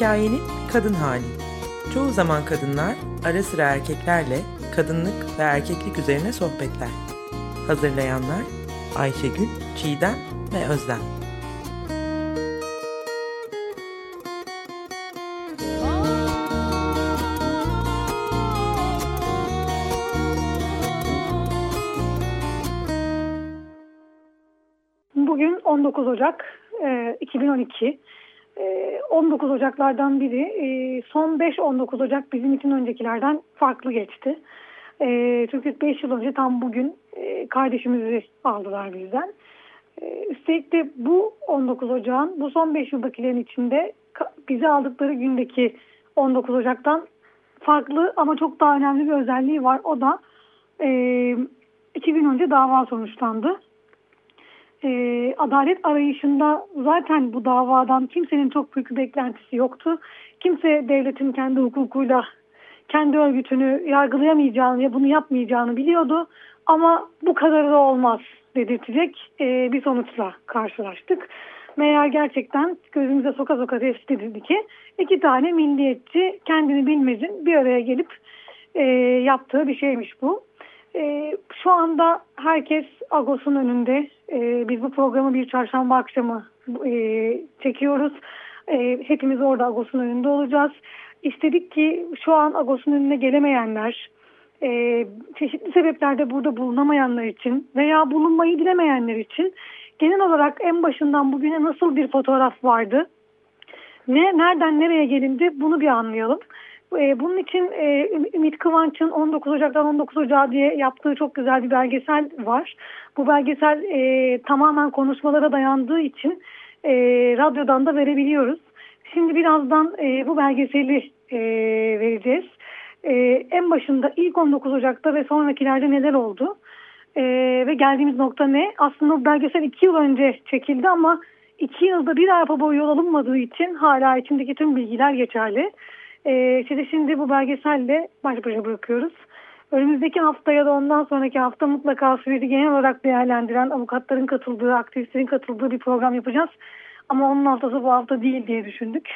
Hikayenin kadın hali. Çoğu zaman kadınlar, ara sıra erkeklerle kadınlık ve erkeklik üzerine sohbetler. Hazırlayanlar Ayşegül, Çiğdem ve Özlem. Bugün 19 Ocak e, 2012. E, 19 Ocaklardan biri. E, son 5-19 Ocak bizim için öncekilerden farklı geçti. E, çünkü 5 yıl önce tam bugün e, kardeşimizi aldılar bizden. Üstelik de bu 19 Ocak'ın bu son 5 yıldakilerin içinde bizi aldıkları gündeki 19 Ocak'tan farklı ama çok daha önemli bir özelliği var. O da e, gün önce dava sonuçlandı e, adalet arayışında zaten bu davadan kimsenin çok büyük beklentisi yoktu. Kimse devletin kendi hukukuyla kendi örgütünü yargılayamayacağını ya bunu yapmayacağını biliyordu. Ama bu kadarı da olmaz dedirtecek e, bir sonuçla karşılaştık. Meğer gerçekten gözümüze soka soka tespit edildi ki iki tane milliyetçi kendini bilmezin bir araya gelip e, yaptığı bir şeymiş bu. E, şu anda herkes Agos'un önünde. E, biz bu programı bir çarşamba akşamı e, çekiyoruz. E, hepimiz orada Agos'un önünde olacağız. İstedik ki şu an Agos'un önüne gelemeyenler, e, çeşitli sebeplerde burada bulunamayanlar için veya bulunmayı dilemeyenler için genel olarak en başından bugüne nasıl bir fotoğraf vardı, ne nereden nereye gelindi bunu bir anlayalım. E, bunun için e, Ümit Kıvanç'ın 19 Ocak'tan 19 Ocağı diye yaptığı çok güzel bir belgesel var. Bu belgesel e, tamamen konuşmalara dayandığı için radyodan da verebiliyoruz. Şimdi birazdan bu belgeseli vereceğiz. En başında ilk 19 Ocak'ta ve sonrakilerde neler oldu? Ve geldiğimiz nokta ne? Aslında bu belgesel 2 yıl önce çekildi ama 2 yılda bir arpa boyu yol alınmadığı için hala içindeki tüm bilgiler geçerli. Sizi şimdi bu belgeselle baş başa bırakıyoruz. Önümüzdeki hafta ya da ondan sonraki hafta mutlaka süreci genel olarak değerlendiren avukatların katıldığı, aktivistlerin katıldığı bir program yapacağız. Ama onun haftası bu hafta değil diye düşündük.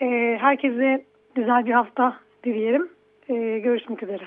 Ee, herkese güzel bir hafta dileyelim. Ee, görüşmek üzere.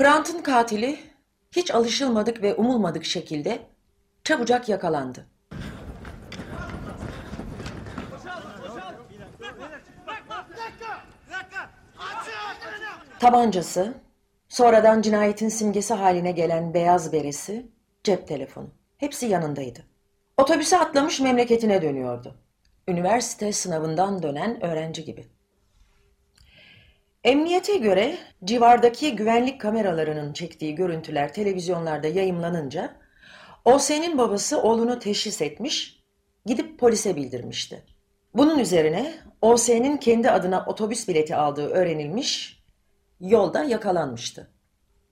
Hrant'ın katili hiç alışılmadık ve umulmadık şekilde çabucak yakalandı. Tabancası, sonradan cinayetin simgesi haline gelen beyaz beresi, cep telefonu. Hepsi yanındaydı. Otobüse atlamış memleketine dönüyordu. Üniversite sınavından dönen öğrenci gibi. Emniyete göre civardaki güvenlik kameralarının çektiği görüntüler televizyonlarda yayımlanınca OS'nin babası oğlunu teşhis etmiş, gidip polise bildirmişti. Bunun üzerine OS'nin kendi adına otobüs bileti aldığı öğrenilmiş, yolda yakalanmıştı.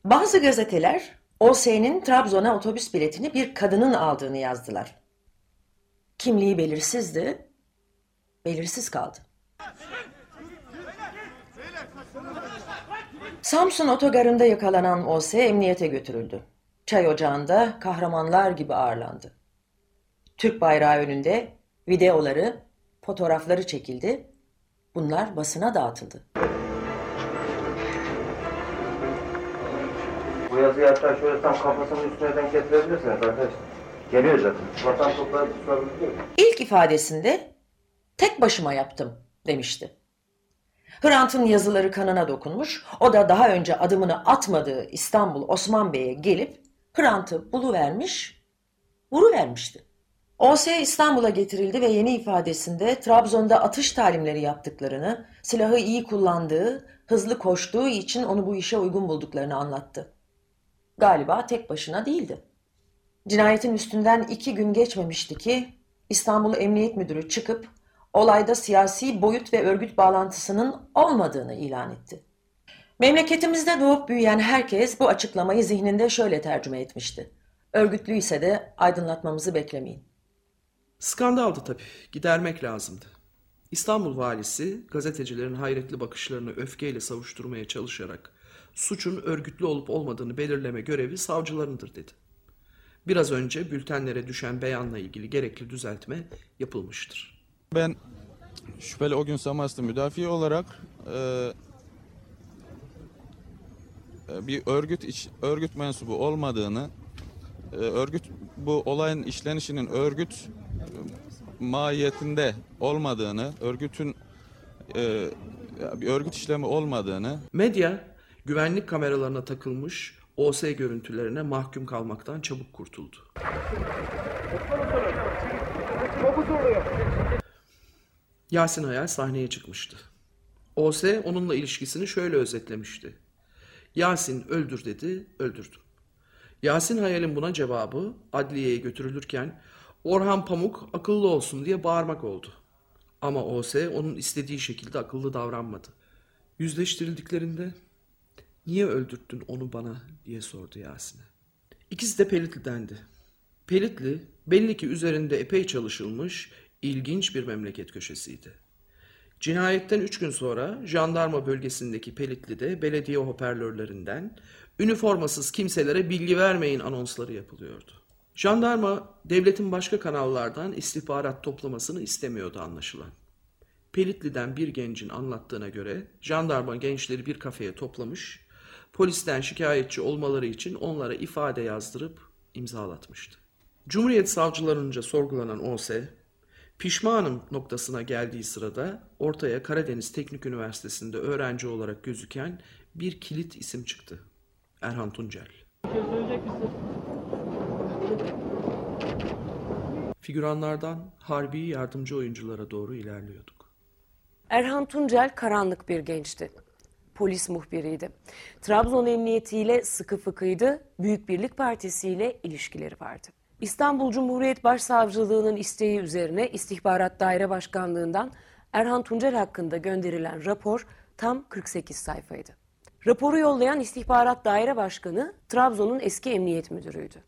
Bazı gazeteler OS'nin Trabzon'a otobüs biletini bir kadının aldığını yazdılar. Kimliği belirsizdi, belirsiz kaldı. Samsun otogarında yakalanan OS emniyete götürüldü. çay ocağında kahramanlar gibi ağırlandı. Türk bayrağı önünde videoları, fotoğrafları çekildi. Bunlar basına dağıtıldı. Bu yazıyı hatta şöyle tam kafasının üstüne denk getirebilirsiniz arkadaşlar. Geliyor zaten. Vatan toprağı tutulabiliyor. İlk ifadesinde tek başıma yaptım demişti. Hrant'ın yazıları kanına dokunmuş, o da daha önce adımını atmadığı İstanbul Osman Bey'e gelip Hrant'ı buluvermiş, vuruvermişti. O.S. İstanbul'a getirildi ve yeni ifadesinde Trabzon'da atış talimleri yaptıklarını, silahı iyi kullandığı, hızlı koştuğu için onu bu işe uygun bulduklarını anlattı. Galiba tek başına değildi. Cinayetin üstünden iki gün geçmemişti ki İstanbul Emniyet Müdürü çıkıp olayda siyasi boyut ve örgüt bağlantısının olmadığını ilan etti. Memleketimizde doğup büyüyen herkes bu açıklamayı zihninde şöyle tercüme etmişti. Örgütlüyse de aydınlatmamızı beklemeyin. Skandaldı tabii. Gidermek lazımdı. İstanbul valisi gazetecilerin hayretli bakışlarını öfkeyle savuşturmaya çalışarak suçun örgütlü olup olmadığını belirleme görevi savcılarındır dedi. Biraz önce bültenlere düşen beyanla ilgili gerekli düzeltme yapılmıştır. Ben şüpheli o gün Samas'ta müdafi olarak e, e, bir örgüt iç, örgüt mensubu olmadığını, e, örgüt bu olayın işlenişinin örgüt e, mahiyetinde olmadığını, örgütün e, bir örgüt işlemi olmadığını Medya güvenlik kameralarına takılmış OS görüntülerine mahkum kalmaktan çabuk kurtuldu. Yasin Hayal sahneye çıkmıştı. OS onunla ilişkisini şöyle özetlemişti. Yasin öldür dedi, öldürdüm. Yasin Hayal'in buna cevabı adliyeye götürülürken Orhan Pamuk akıllı olsun diye bağırmak oldu. Ama OS onun istediği şekilde akıllı davranmadı. Yüzleştirildiklerinde niye öldürttün onu bana diye sordu Yasin'e. İkisi de Pelitli'dendi. Pelitli belli ki üzerinde epey çalışılmış ilginç bir memleket köşesiydi. Cinayetten üç gün sonra jandarma bölgesindeki Pelitli'de belediye hoparlörlerinden üniformasız kimselere bilgi vermeyin anonsları yapılıyordu. Jandarma devletin başka kanallardan istihbarat toplamasını istemiyordu anlaşılan. Pelitli'den bir gencin anlattığına göre jandarma gençleri bir kafeye toplamış, polisten şikayetçi olmaları için onlara ifade yazdırıp imzalatmıştı. Cumhuriyet savcılarınca sorgulanan OS, pişmanım noktasına geldiği sırada ortaya Karadeniz Teknik Üniversitesi'nde öğrenci olarak gözüken bir kilit isim çıktı. Erhan Tuncel. Figüranlardan harbi yardımcı oyunculara doğru ilerliyorduk. Erhan Tuncel karanlık bir gençti. Polis muhbiriydi. Trabzon Emniyeti ile sıkı fıkıydı. Büyük Birlik Partisi ile ilişkileri vardı. İstanbul Cumhuriyet Başsavcılığı'nın isteği üzerine İstihbarat Daire Başkanlığı'ndan Erhan Tuncel hakkında gönderilen rapor tam 48 sayfaydı. Raporu yollayan İstihbarat Daire Başkanı Trabzon'un eski emniyet müdürüydü.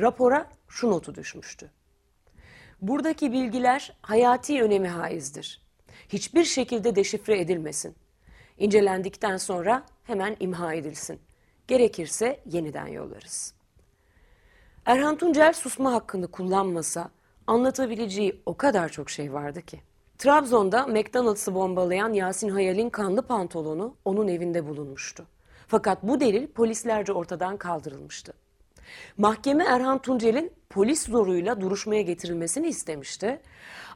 Rapora şu notu düşmüştü. Buradaki bilgiler hayati önemi haizdir. Hiçbir şekilde deşifre edilmesin. İncelendikten sonra hemen imha edilsin. Gerekirse yeniden yollarız. Erhan Tuncel susma hakkını kullanmasa anlatabileceği o kadar çok şey vardı ki. Trabzon'da McDonald's'ı bombalayan Yasin Hayal'in kanlı pantolonu onun evinde bulunmuştu. Fakat bu delil polislerce ortadan kaldırılmıştı. Mahkeme Erhan Tuncel'in polis zoruyla duruşmaya getirilmesini istemişti.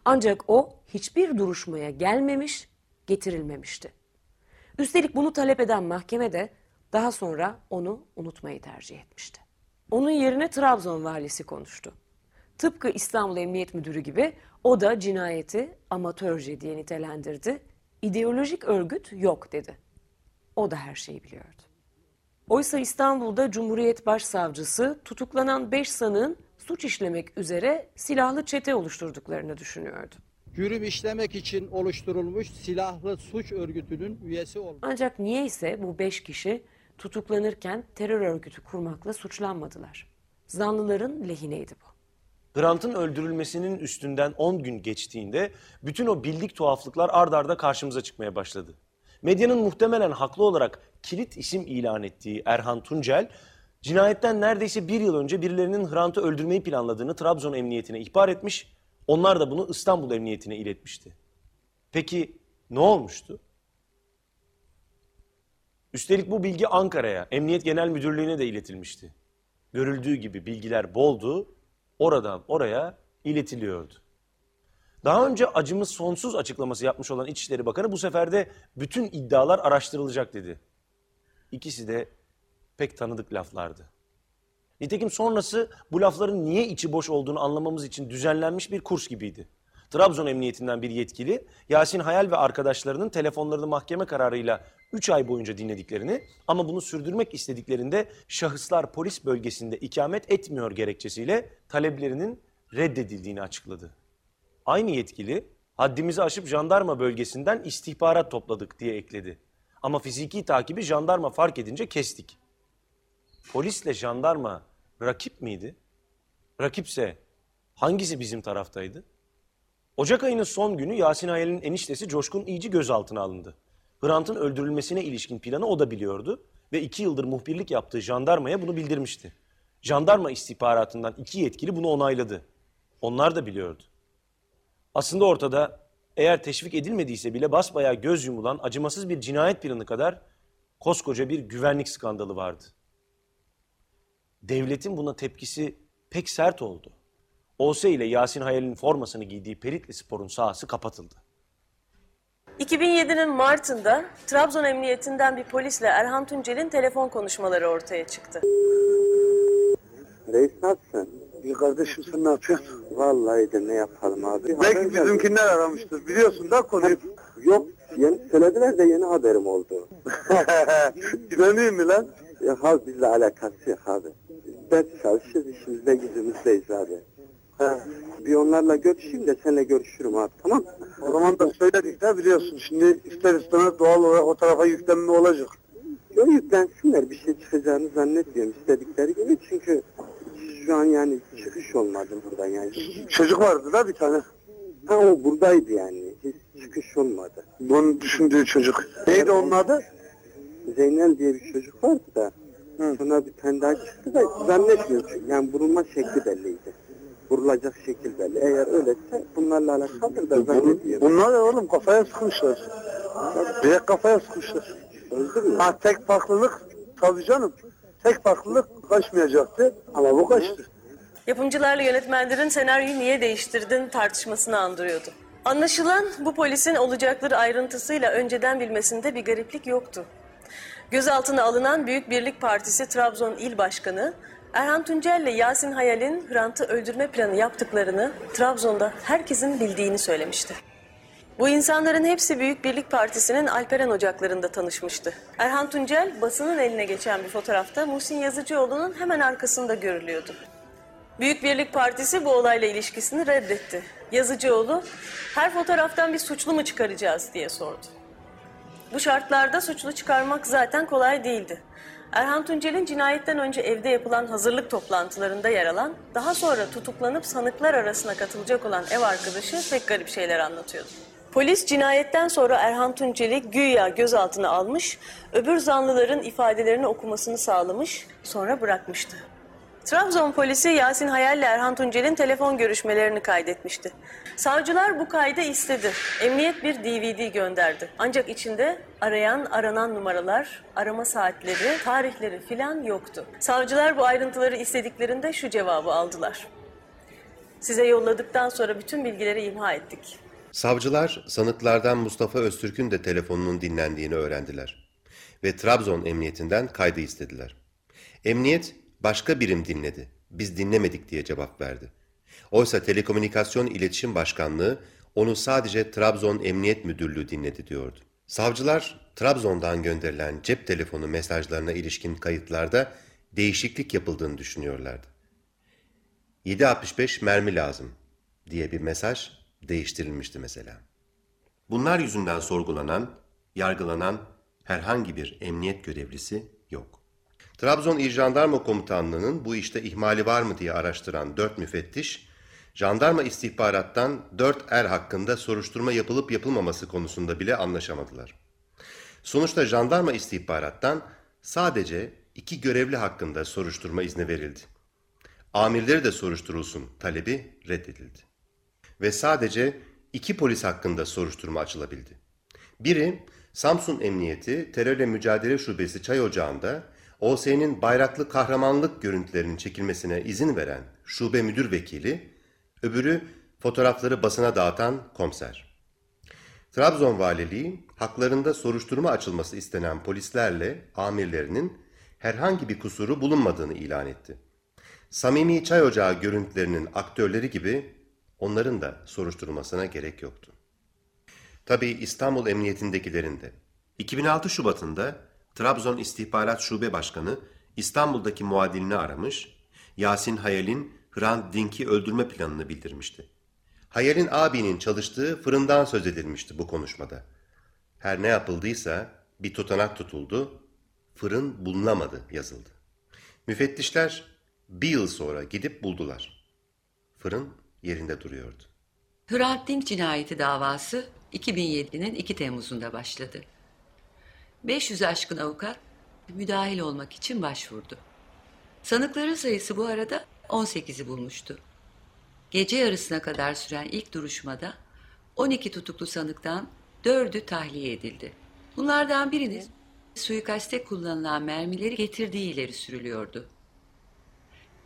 Ancak o hiçbir duruşmaya gelmemiş, getirilmemişti. Üstelik bunu talep eden mahkeme de daha sonra onu unutmayı tercih etmişti. Onun yerine Trabzon valisi konuştu. Tıpkı İstanbul Emniyet Müdürü gibi o da cinayeti amatörce diye nitelendirdi. İdeolojik örgüt yok dedi. O da her şeyi biliyordu. Oysa İstanbul'da Cumhuriyet Başsavcısı tutuklanan 5 sanığın suç işlemek üzere silahlı çete oluşturduklarını düşünüyordu. Cürüm işlemek için oluşturulmuş silahlı suç örgütünün üyesi olmak. Ancak niyeyse bu 5 kişi tutuklanırken terör örgütü kurmakla suçlanmadılar. Zanlıların lehineydi bu. Grant'ın öldürülmesinin üstünden 10 gün geçtiğinde bütün o bildik tuhaflıklar ard arda karşımıza çıkmaya başladı. Medyanın muhtemelen haklı olarak kilit isim ilan ettiği Erhan Tuncel Cinayetten neredeyse bir yıl önce birilerinin Hrant'ı öldürmeyi planladığını Trabzon Emniyetine ihbar etmiş. Onlar da bunu İstanbul Emniyetine iletmişti. Peki ne olmuştu? Üstelik bu bilgi Ankara'ya, Emniyet Genel Müdürlüğü'ne de iletilmişti. Görüldüğü gibi bilgiler boldu, oradan oraya iletiliyordu. Daha önce acımız sonsuz açıklaması yapmış olan İçişleri Bakanı bu sefer de bütün iddialar araştırılacak dedi. İkisi de pek tanıdık laflardı. Nitekim sonrası bu lafların niye içi boş olduğunu anlamamız için düzenlenmiş bir kurs gibiydi. Trabzon Emniyetinden bir yetkili Yasin Hayal ve arkadaşlarının telefonlarını mahkeme kararıyla 3 ay boyunca dinlediklerini ama bunu sürdürmek istediklerinde şahıslar polis bölgesinde ikamet etmiyor gerekçesiyle taleplerinin reddedildiğini açıkladı. Aynı yetkili haddimizi aşıp jandarma bölgesinden istihbarat topladık diye ekledi. Ama fiziki takibi jandarma fark edince kestik. Polisle jandarma rakip miydi? Rakipse hangisi bizim taraftaydı? Ocak ayının son günü Yasin Hayal'in eniştesi Coşkun İyici gözaltına alındı. Hrant'ın öldürülmesine ilişkin planı o da biliyordu ve iki yıldır muhbirlik yaptığı jandarmaya bunu bildirmişti. Jandarma istihbaratından iki yetkili bunu onayladı. Onlar da biliyordu. Aslında ortada eğer teşvik edilmediyse bile basbayağı göz yumulan acımasız bir cinayet planı kadar koskoca bir güvenlik skandalı vardı. Devletin buna tepkisi pek sert oldu. OS ile Yasin Hayal'in formasını giydiği Peritli Spor'un sahası kapatıldı. 2007'nin Mart'ında Trabzon Emniyetinden bir polisle Erhan Tuncel'in telefon konuşmaları ortaya çıktı. Reis nasılsın? İyi kardeşim sen ne yapıyorsun? Vallahi de ne yapalım abi. Haber Belki geldi. bizimkiler aramıştır. Biliyorsun da konuyu. Yok yeni söylediler de yeni haberim oldu. İnanayım mı lan? Ya bizle alakası yok abi. Biz çalışıyoruz işimizde gücümüzdeyiz abi. Bir onlarla görüşeyim de seninle görüşürüm abi tamam? O zaman da söyledik de biliyorsun. Şimdi ister istemez doğal olarak o tarafa yüklenme olacak. Yok yüklensinler bir şey çıkacağını zannetmiyorum istedikleri gibi çünkü şu an yani çıkış olmadı buradan yani. Çocuk vardı da bir tane. Ha o buradaydı yani hiç çıkış olmadı. Bunun düşündüğü çocuk. Neydi onun adı? Zeynel diye bir çocuk vardı da sonra bir tane daha çıktı da zannetmiyorum çünkü yani vurulma şekli belliydi. Vurulacak şekil belli. Eğer öyleyse bunlarla alakalıdır da zannetmiyorum. Bunlar ya oğlum kafaya sıkmışlar. Direkt kafaya sıkmışlar. Öldü mü? Ha tek farklılık tabii canım. Tek farklılık kaçmayacaktı ama bu kaçtı. Yapımcılarla yönetmenlerin senaryoyu niye değiştirdin tartışmasını andırıyordu. Anlaşılan bu polisin olacakları ayrıntısıyla önceden bilmesinde bir gariplik yoktu. Gözaltına alınan Büyük Birlik Partisi Trabzon İl Başkanı Erhan Tuncel ile Yasin Hayal'in Hrant'ı öldürme planı yaptıklarını Trabzon'da herkesin bildiğini söylemişti. Bu insanların hepsi Büyük Birlik Partisi'nin Alperen Ocakları'nda tanışmıştı. Erhan Tuncel basının eline geçen bir fotoğrafta Muhsin Yazıcıoğlu'nun hemen arkasında görülüyordu. Büyük Birlik Partisi bu olayla ilişkisini reddetti. Yazıcıoğlu, her fotoğraftan bir suçlu mu çıkaracağız diye sordu. Bu şartlarda suçlu çıkarmak zaten kolay değildi. Erhan Tuncel'in cinayetten önce evde yapılan hazırlık toplantılarında yer alan, daha sonra tutuklanıp sanıklar arasına katılacak olan ev arkadaşı pek garip şeyler anlatıyordu. Polis cinayetten sonra Erhan Tuncel'i güya gözaltına almış, öbür zanlıların ifadelerini okumasını sağlamış, sonra bırakmıştı. Trabzon polisi Yasin Hayal ile Erhan Tuncel'in telefon görüşmelerini kaydetmişti. Savcılar bu kaydı istedi. Emniyet bir DVD gönderdi. Ancak içinde arayan, aranan numaralar, arama saatleri, tarihleri filan yoktu. Savcılar bu ayrıntıları istediklerinde şu cevabı aldılar. Size yolladıktan sonra bütün bilgileri imha ettik. Savcılar sanıklardan Mustafa Öztürk'ün de telefonunun dinlendiğini öğrendiler ve Trabzon Emniyetinden kaydı istediler. Emniyet başka birim dinledi, biz dinlemedik diye cevap verdi. Oysa Telekomünikasyon İletişim Başkanlığı onu sadece Trabzon Emniyet Müdürlüğü dinledi diyordu. Savcılar Trabzon'dan gönderilen cep telefonu mesajlarına ilişkin kayıtlarda değişiklik yapıldığını düşünüyorlardı. 7.65 mermi lazım diye bir mesaj değiştirilmişti mesela. Bunlar yüzünden sorgulanan, yargılanan herhangi bir emniyet görevlisi yok. Trabzon İl Jandarma Komutanlığı'nın bu işte ihmali var mı diye araştıran dört müfettiş, jandarma istihbarattan dört er hakkında soruşturma yapılıp yapılmaması konusunda bile anlaşamadılar. Sonuçta jandarma istihbarattan sadece iki görevli hakkında soruşturma izni verildi. Amirleri de soruşturulsun talebi reddedildi. Ve sadece iki polis hakkında soruşturma açılabildi. Biri Samsun Emniyeti Terörle Mücadele Şubesi Çay Ocağı'nda OS'nin bayraklı kahramanlık görüntülerinin çekilmesine izin veren şube müdür vekili, öbürü fotoğrafları basına dağıtan komiser. Trabzon Valiliği haklarında soruşturma açılması istenen polislerle amirlerinin herhangi bir kusuru bulunmadığını ilan etti. Samimi Çay Ocağı görüntülerinin aktörleri gibi onların da soruşturulmasına gerek yoktu. Tabii İstanbul Emniyeti'ndekilerin de. 2006 Şubat'ında Trabzon İstihbarat Şube Başkanı İstanbul'daki muadilini aramış, Yasin Hayal'in Hrant Dink'i öldürme planını bildirmişti. Hayal'in abinin çalıştığı fırından söz edilmişti bu konuşmada. Her ne yapıldıysa bir tutanak tutuldu, fırın bulunamadı yazıldı. Müfettişler bir yıl sonra gidip buldular. Fırın yerinde duruyordu. Hrant Dink cinayeti davası 2007'nin 2 Temmuz'unda başladı. 500 aşkın avukat müdahil olmak için başvurdu. Sanıkların sayısı bu arada 18'i bulmuştu. Gece yarısına kadar süren ilk duruşmada 12 tutuklu sanıktan 4'ü tahliye edildi. Bunlardan birinin suikaste kullanılan mermileri getirdiği ileri sürülüyordu.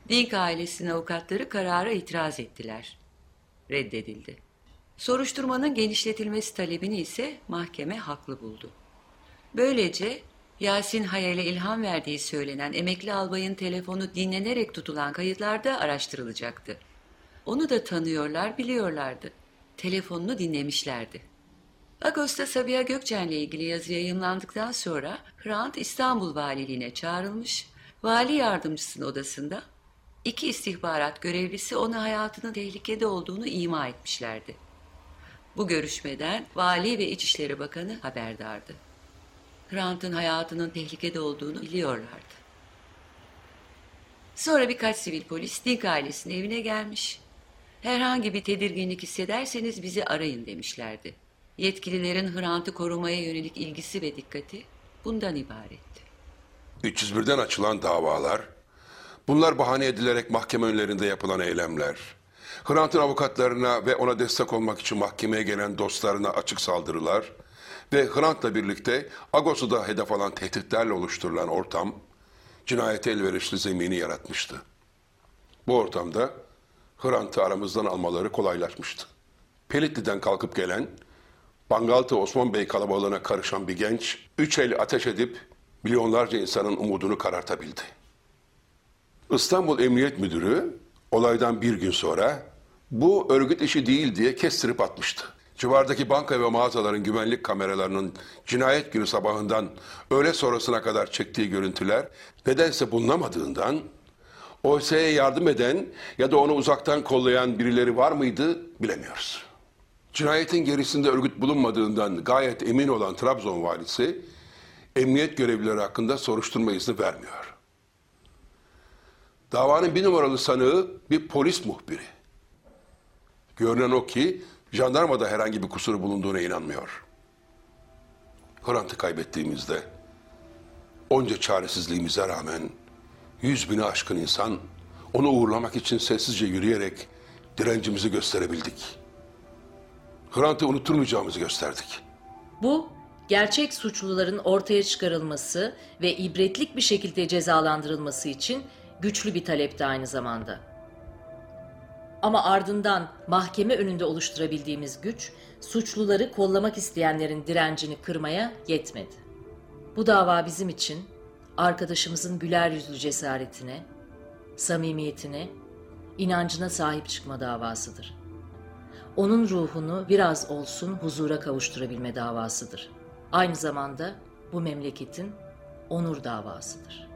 Dink ailesinin avukatları karara itiraz ettiler. Reddedildi. Soruşturmanın genişletilmesi talebini ise mahkeme haklı buldu. Böylece Yasin Hayal'e ilham verdiği söylenen emekli albayın telefonu dinlenerek tutulan kayıtlarda araştırılacaktı. Onu da tanıyorlar, biliyorlardı. Telefonunu dinlemişlerdi. Ağustos'ta Sabiha Gökçen'le ilgili yazı yayımlandıktan sonra Hrant İstanbul Valiliğine çağrılmış, vali yardımcısının odasında iki istihbarat görevlisi ona hayatının tehlikede olduğunu ima etmişlerdi. Bu görüşmeden Vali ve İçişleri Bakanı haberdardı. Hrant'ın hayatının tehlikede olduğunu biliyorlardı. Sonra birkaç sivil polis Dink ailesinin evine gelmiş. Herhangi bir tedirginlik hissederseniz bizi arayın demişlerdi. Yetkililerin Hrant'ı korumaya yönelik ilgisi ve dikkati bundan ibaretti. 301'den açılan davalar, bunlar bahane edilerek mahkeme önlerinde yapılan eylemler, Hrant'ın avukatlarına ve ona destek olmak için mahkemeye gelen dostlarına açık saldırılar ve Hrant'la birlikte Agos'u da hedef alan tehditlerle oluşturulan ortam, cinayete elverişli zemini yaratmıştı. Bu ortamda Hrant'ı aramızdan almaları kolaylaşmıştı. Pelitli'den kalkıp gelen, Bangaltı Osman Bey kalabalığına karışan bir genç, üç el ateş edip milyonlarca insanın umudunu karartabildi. İstanbul Emniyet Müdürü olaydan bir gün sonra bu örgüt işi değil diye kestirip atmıştı. Civardaki banka ve mağazaların güvenlik kameralarının cinayet günü sabahından öğle sonrasına kadar çektiği görüntüler nedense bulunamadığından OS'ye yardım eden ya da onu uzaktan kollayan birileri var mıydı bilemiyoruz. Cinayetin gerisinde örgüt bulunmadığından gayet emin olan Trabzon valisi emniyet görevlileri hakkında soruşturma izni vermiyor. Davanın bir numaralı sanığı bir polis muhbiri. Görünen o ki jandarmada herhangi bir kusuru bulunduğuna inanmıyor. Hrant'ı kaybettiğimizde onca çaresizliğimize rağmen yüz bini aşkın insan onu uğurlamak için sessizce yürüyerek direncimizi gösterebildik. Hrant'ı unutturmayacağımızı gösterdik. Bu gerçek suçluların ortaya çıkarılması ve ibretlik bir şekilde cezalandırılması için güçlü bir talepti aynı zamanda. Ama ardından mahkeme önünde oluşturabildiğimiz güç, suçluları kollamak isteyenlerin direncini kırmaya yetmedi. Bu dava bizim için arkadaşımızın güler yüzlü cesaretine, samimiyetine, inancına sahip çıkma davasıdır. Onun ruhunu biraz olsun huzura kavuşturabilme davasıdır. Aynı zamanda bu memleketin onur davasıdır.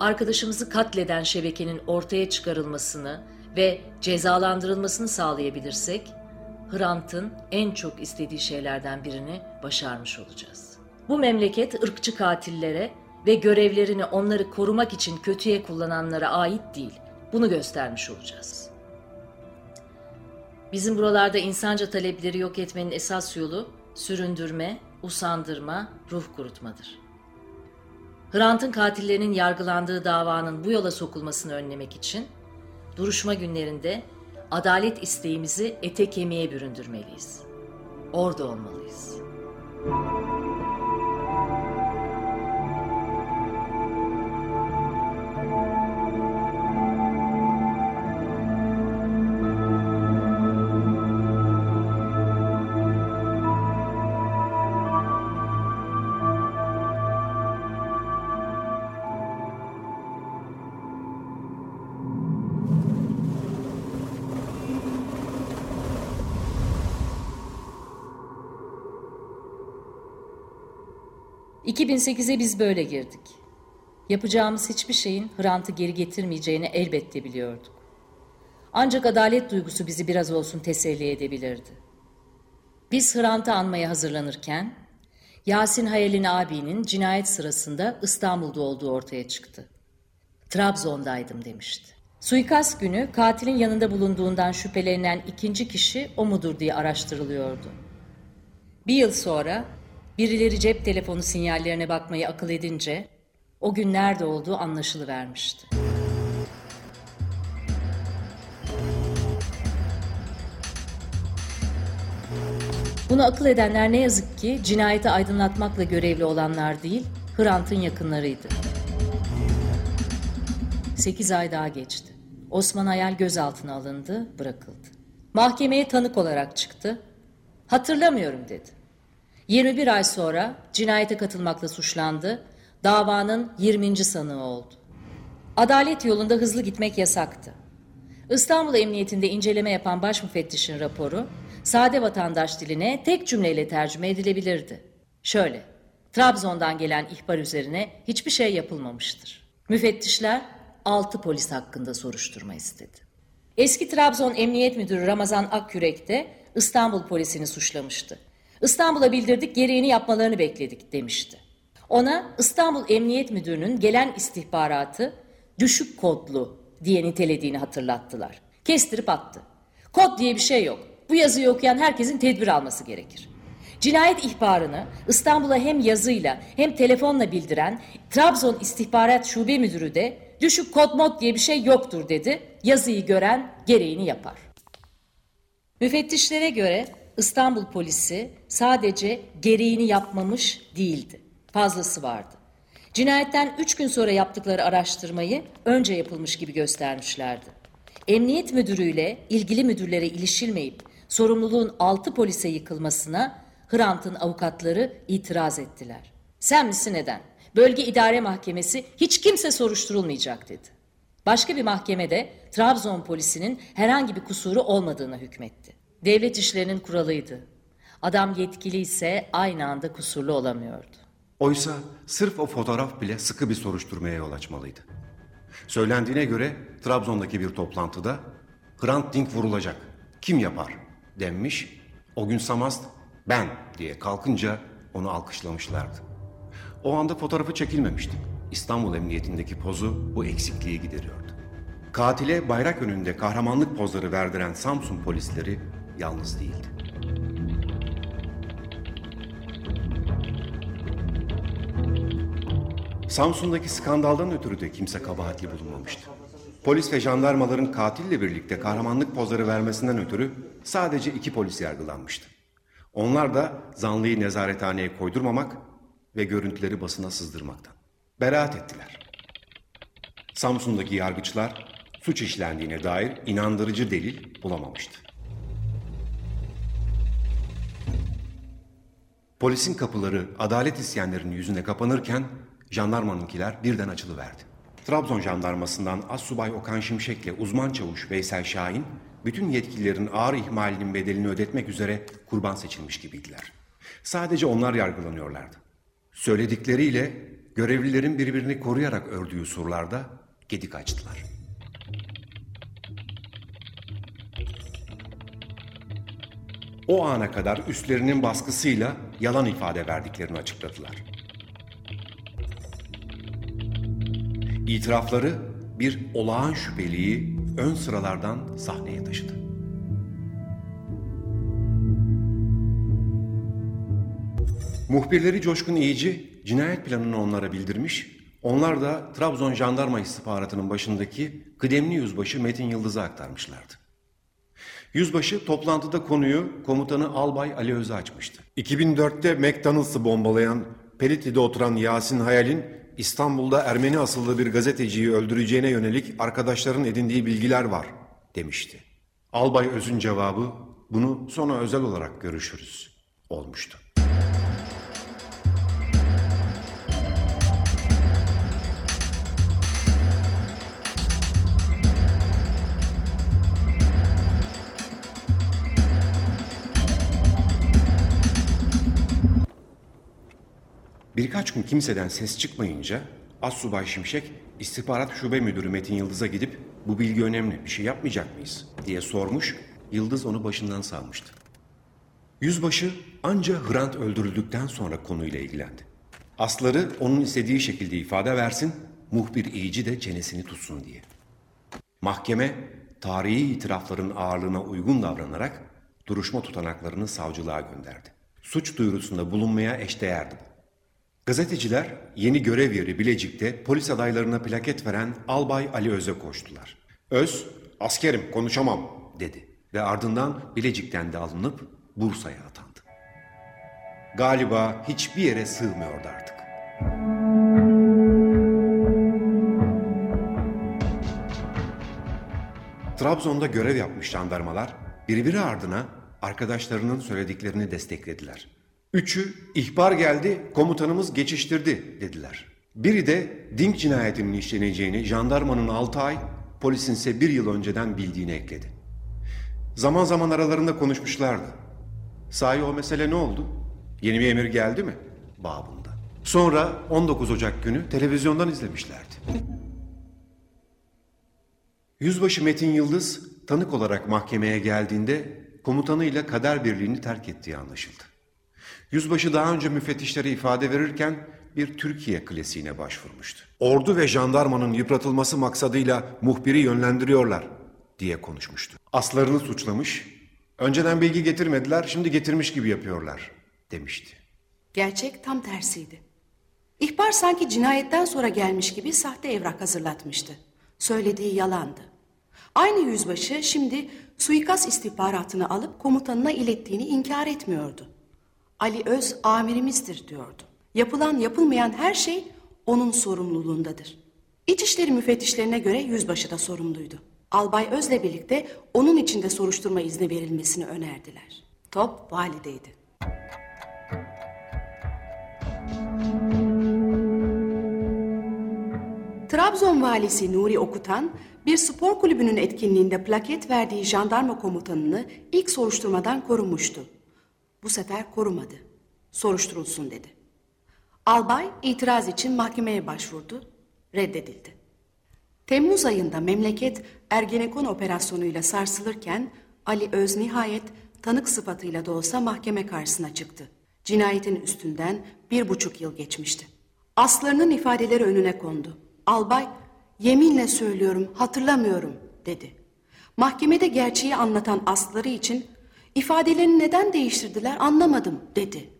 Arkadaşımızı katleden şebekenin ortaya çıkarılmasını ve cezalandırılmasını sağlayabilirsek, Hrant'ın en çok istediği şeylerden birini başarmış olacağız. Bu memleket ırkçı katillere ve görevlerini onları korumak için kötüye kullananlara ait değil. Bunu göstermiş olacağız. Bizim buralarda insanca talepleri yok etmenin esas yolu süründürme, usandırma, ruh kurutmadır. Hrant'ın katillerinin yargılandığı davanın bu yola sokulmasını önlemek için duruşma günlerinde adalet isteğimizi ete kemiğe büründürmeliyiz. Orada olmalıyız. ...2008'e biz böyle girdik. Yapacağımız hiçbir şeyin Hrant'ı geri getirmeyeceğini elbette biliyorduk. Ancak adalet duygusu bizi biraz olsun teselli edebilirdi. Biz Hrant'ı anmaya hazırlanırken... ...Yasin Hayal'in abinin cinayet sırasında İstanbul'da olduğu ortaya çıktı. Trabzon'daydım demişti. Suikast günü katilin yanında bulunduğundan şüphelenen ikinci kişi o mudur diye araştırılıyordu. Bir yıl sonra birileri cep telefonu sinyallerine bakmayı akıl edince o gün nerede olduğu anlaşılıvermişti. Bunu akıl edenler ne yazık ki cinayeti aydınlatmakla görevli olanlar değil, Hrant'ın yakınlarıydı. Sekiz ay daha geçti. Osman Hayal gözaltına alındı, bırakıldı. Mahkemeye tanık olarak çıktı. Hatırlamıyorum dedi. 21 ay sonra cinayete katılmakla suçlandı. Davanın 20. sanığı oldu. Adalet yolunda hızlı gitmek yasaktı. İstanbul Emniyetinde inceleme yapan baş müfettişin raporu sade vatandaş diline tek cümleyle tercüme edilebilirdi. Şöyle, Trabzon'dan gelen ihbar üzerine hiçbir şey yapılmamıştır. Müfettişler 6 polis hakkında soruşturma istedi. Eski Trabzon Emniyet Müdürü Ramazan Akkürek de İstanbul polisini suçlamıştı. İstanbul'a bildirdik gereğini yapmalarını bekledik demişti. Ona İstanbul Emniyet Müdürü'nün gelen istihbaratı düşük kodlu diye nitelediğini hatırlattılar. Kestirip attı. Kod diye bir şey yok. Bu yazıyı okuyan herkesin tedbir alması gerekir. Cinayet ihbarını İstanbul'a hem yazıyla hem telefonla bildiren Trabzon İstihbarat Şube Müdürü de düşük kod mod diye bir şey yoktur dedi. Yazıyı gören gereğini yapar. Müfettişlere göre İstanbul polisi sadece gereğini yapmamış değildi. Fazlası vardı. Cinayetten üç gün sonra yaptıkları araştırmayı önce yapılmış gibi göstermişlerdi. Emniyet müdürüyle ilgili müdürlere ilişilmeyip sorumluluğun altı polise yıkılmasına Hrant'ın avukatları itiraz ettiler. Sen misin neden? Bölge İdare Mahkemesi hiç kimse soruşturulmayacak dedi. Başka bir mahkemede Trabzon polisinin herhangi bir kusuru olmadığına hükmetti. Devlet işlerinin kuralıydı. Adam yetkili ise aynı anda kusurlu olamıyordu. Oysa sırf o fotoğraf bile sıkı bir soruşturmaya yol açmalıydı. Söylendiğine göre Trabzon'daki bir toplantıda Hrant Dink vurulacak. Kim yapar denmiş. O gün Samast ben diye kalkınca onu alkışlamışlardı. O anda fotoğrafı çekilmemişti. İstanbul Emniyetindeki pozu bu eksikliği gideriyordu. Katile bayrak önünde kahramanlık pozları verdiren Samsun polisleri yalnız değildi. Samsun'daki skandaldan ötürü de kimse kabahatli bulunmamıştı. Polis ve jandarmaların katille birlikte kahramanlık pozları vermesinden ötürü sadece iki polis yargılanmıştı. Onlar da zanlıyı nezarethaneye koydurmamak ve görüntüleri basına sızdırmaktan. Beraat ettiler. Samsun'daki yargıçlar suç işlendiğine dair inandırıcı delil bulamamıştı. Polisin kapıları adalet isyanlarının yüzüne kapanırken jandarmanınkiler birden açılıverdi. Trabzon jandarmasından Assubay Okan Şimşek'le uzman çavuş Veysel Şahin bütün yetkililerin ağır ihmalinin bedelini ödetmek üzere kurban seçilmiş gibiydiler. Sadece onlar yargılanıyorlardı. Söyledikleriyle görevlilerin birbirini koruyarak ördüğü surlarda gedik açtılar. O ana kadar üstlerinin baskısıyla yalan ifade verdiklerini açıkladılar. İtirafları bir olağan şüpheliyi ön sıralardan sahneye taşıdı. Muhbirleri Coşkun İyici cinayet planını onlara bildirmiş, Onlar da Trabzon Jandarma İstihbaratı'nın başındaki kıdemli yüzbaşı Metin Yıldız'a aktarmışlardı. Yüzbaşı toplantıda konuyu komutanı Albay Ali Öz'e açmıştı. 2004'te McDonald's'ı bombalayan, Pelitli'de oturan Yasin Hayal'in İstanbul'da Ermeni asıllı bir gazeteciyi öldüreceğine yönelik arkadaşların edindiği bilgiler var demişti. Albay Öz'ün cevabı bunu sonra özel olarak görüşürüz olmuştu. Birkaç gün kimseden ses çıkmayınca Assubay Şimşek istihbarat şube müdürü Metin Yıldız'a gidip bu bilgi önemli bir şey yapmayacak mıyız diye sormuş. Yıldız onu başından salmıştı. Yüzbaşı anca Hrant öldürüldükten sonra konuyla ilgilendi. Asları onun istediği şekilde ifade versin, muhbir iyici de çenesini tutsun diye. Mahkeme tarihi itirafların ağırlığına uygun davranarak duruşma tutanaklarını savcılığa gönderdi. Suç duyurusunda bulunmaya eşdeğerdi bu. Gazeteciler yeni görev yeri Bilecik'te polis adaylarına plaket veren Albay Ali Öz'e koştular. Öz, askerim konuşamam dedi ve ardından Bilecik'ten de alınıp Bursa'ya atandı. Galiba hiçbir yere sığmıyordu artık. Trabzon'da görev yapmış jandarmalar birbiri ardına arkadaşlarının söylediklerini desteklediler. Üçü ihbar geldi, komutanımız geçiştirdi dediler. Biri de Dink cinayetinin işleneceğini jandarmanın 6 ay, polisin ise bir yıl önceden bildiğini ekledi. Zaman zaman aralarında konuşmuşlardı. Sahi o mesele ne oldu? Yeni bir emir geldi mi? Babında. Sonra 19 Ocak günü televizyondan izlemişlerdi. Yüzbaşı Metin Yıldız tanık olarak mahkemeye geldiğinde komutanıyla kader birliğini terk ettiği anlaşıldı. Yüzbaşı daha önce müfettişlere ifade verirken bir Türkiye klasiğine başvurmuştu. Ordu ve jandarmanın yıpratılması maksadıyla muhbiri yönlendiriyorlar diye konuşmuştu. Aslarını suçlamış, önceden bilgi getirmediler şimdi getirmiş gibi yapıyorlar demişti. Gerçek tam tersiydi. İhbar sanki cinayetten sonra gelmiş gibi sahte evrak hazırlatmıştı. Söylediği yalandı. Aynı yüzbaşı şimdi suikast istihbaratını alıp komutanına ilettiğini inkar etmiyordu. Ali Öz amirimizdir diyordu. Yapılan yapılmayan her şey onun sorumluluğundadır. İçişleri müfettişlerine göre yüzbaşı da sorumluydu. Albay Öz'le birlikte onun için de soruşturma izni verilmesini önerdiler. Top valideydi. Trabzon valisi Nuri Okutan bir spor kulübünün etkinliğinde plaket verdiği jandarma komutanını ilk soruşturmadan korumuştu. Bu sefer korumadı. Soruşturulsun dedi. Albay itiraz için mahkemeye başvurdu. Reddedildi. Temmuz ayında memleket Ergenekon operasyonuyla sarsılırken Ali Öz nihayet tanık sıfatıyla da olsa mahkeme karşısına çıktı. Cinayetin üstünden bir buçuk yıl geçmişti. Aslarının ifadeleri önüne kondu. Albay, yeminle söylüyorum hatırlamıyorum dedi. Mahkemede gerçeği anlatan asları için ifadelerini neden değiştirdiler anlamadım dedi.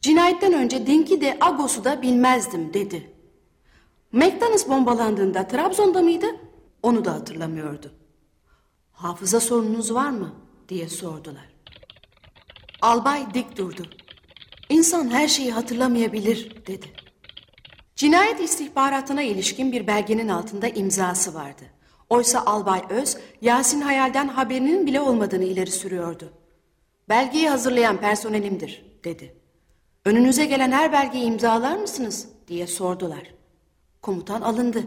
Cinayetten önce Dink'i de Agos'u da bilmezdim dedi. McDonald's bombalandığında Trabzon'da mıydı? Onu da hatırlamıyordu. Hafıza sorununuz var mı? diye sordular. Albay dik durdu. İnsan her şeyi hatırlamayabilir dedi. Cinayet istihbaratına ilişkin bir belgenin altında imzası vardı. Oysa Albay Öz, Yasin Hayal'den haberinin bile olmadığını ileri sürüyordu. Belgeyi hazırlayan personelimdir, dedi. Önünüze gelen her belgeyi imzalar mısınız, diye sordular. Komutan alındı.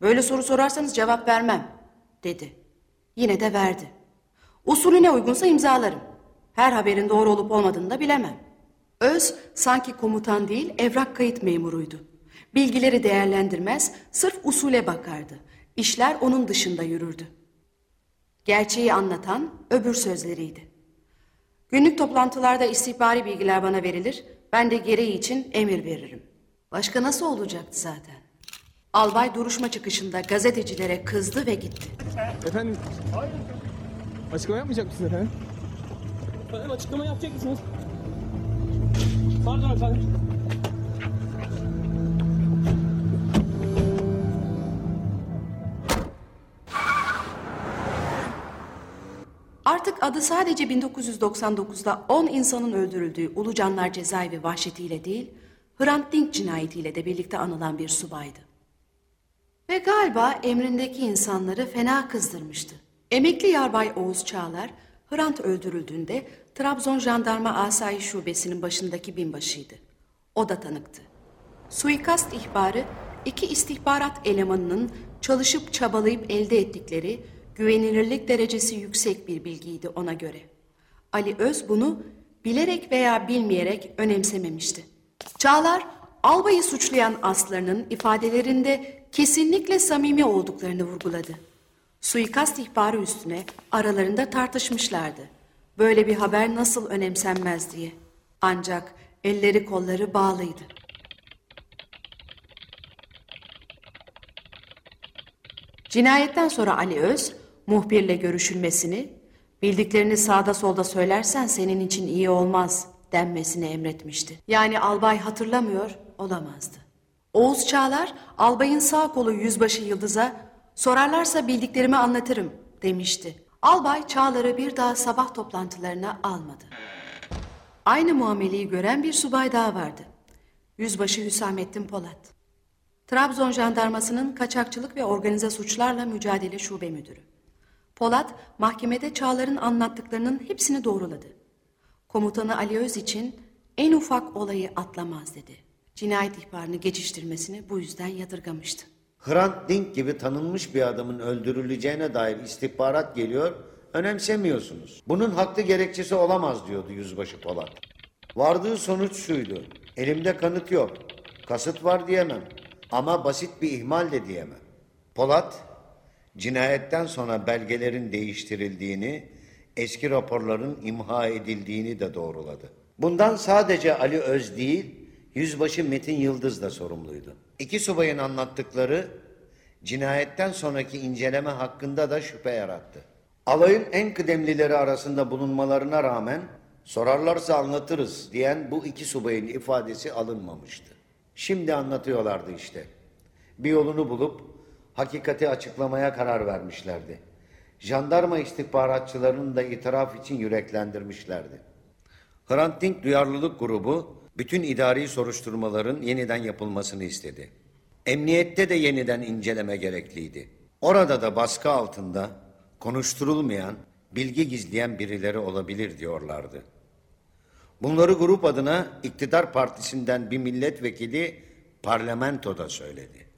Böyle soru sorarsanız cevap vermem, dedi. Yine de verdi. Usulüne uygunsa imzalarım. Her haberin doğru olup olmadığını da bilemem. Öz sanki komutan değil evrak kayıt memuruydu. Bilgileri değerlendirmez, sırf usule bakardı. İşler onun dışında yürürdü. Gerçeği anlatan öbür sözleriydi. Günlük toplantılarda istihbari bilgiler bana verilir, ben de gereği için emir veririm. Başka nasıl olacaktı zaten? Albay duruşma çıkışında gazetecilere kızdı ve gitti. Efendim? Açıklama yapmayacak mısınız efendim? Efendim açıklama yapacak mısınız? Pardon efendim. Artık adı sadece 1999'da 10 insanın öldürüldüğü Ulucanlar cezaevi vahşetiyle değil, Hrant Dink cinayetiyle de birlikte anılan bir subaydı. Ve galiba emrindeki insanları fena kızdırmıştı. Emekli Yarbay Oğuz Çağlar, Hrant öldürüldüğünde Trabzon Jandarma Asayiş Şubesi'nin başındaki binbaşıydı. O da tanıktı. Suikast ihbarı iki istihbarat elemanının çalışıp çabalayıp elde ettikleri güvenilirlik derecesi yüksek bir bilgiydi ona göre. Ali Öz bunu bilerek veya bilmeyerek önemsememişti. Çağlar, albayı suçlayan aslarının ifadelerinde kesinlikle samimi olduklarını vurguladı. Suikast ihbarı üstüne aralarında tartışmışlardı. Böyle bir haber nasıl önemsenmez diye. Ancak elleri kolları bağlıydı. Cinayetten sonra Ali Öz, muhbirle görüşülmesini, bildiklerini sağda solda söylersen senin için iyi olmaz denmesini emretmişti. Yani albay hatırlamıyor olamazdı. Oğuz Çağlar, albayın sağ kolu yüzbaşı Yıldız'a sorarlarsa bildiklerimi anlatırım demişti. Albay Çağlar'ı bir daha sabah toplantılarına almadı. Aynı muameleyi gören bir subay daha vardı. Yüzbaşı Hüsamettin Polat. Trabzon Jandarması'nın kaçakçılık ve organize suçlarla mücadele şube müdürü. Polat mahkemede Çağlar'ın anlattıklarının hepsini doğruladı. Komutanı Ali Öz için en ufak olayı atlamaz dedi. Cinayet ihbarını geçiştirmesini bu yüzden yadırgamıştı. Hrant Dink gibi tanınmış bir adamın öldürüleceğine dair istihbarat geliyor, önemsemiyorsunuz. Bunun haklı gerekçesi olamaz diyordu Yüzbaşı Polat. Vardığı sonuç şuydu. Elimde kanıt yok. Kasıt var diyemem. Ama basit bir ihmal de diyemem. Polat, cinayetten sonra belgelerin değiştirildiğini, eski raporların imha edildiğini de doğruladı. Bundan sadece Ali Öz değil, Yüzbaşı Metin Yıldız da sorumluydu. İki subayın anlattıkları cinayetten sonraki inceleme hakkında da şüphe yarattı. Alayın en kıdemlileri arasında bulunmalarına rağmen sorarlarsa anlatırız diyen bu iki subayın ifadesi alınmamıştı. Şimdi anlatıyorlardı işte. Bir yolunu bulup hakikati açıklamaya karar vermişlerdi. Jandarma istihbaratçılarını da itiraf için yüreklendirmişlerdi. Hrant Dink Duyarlılık Grubu bütün idari soruşturmaların yeniden yapılmasını istedi. Emniyette de yeniden inceleme gerekliydi. Orada da baskı altında konuşturulmayan, bilgi gizleyen birileri olabilir diyorlardı. Bunları grup adına iktidar partisinden bir milletvekili parlamentoda söyledi.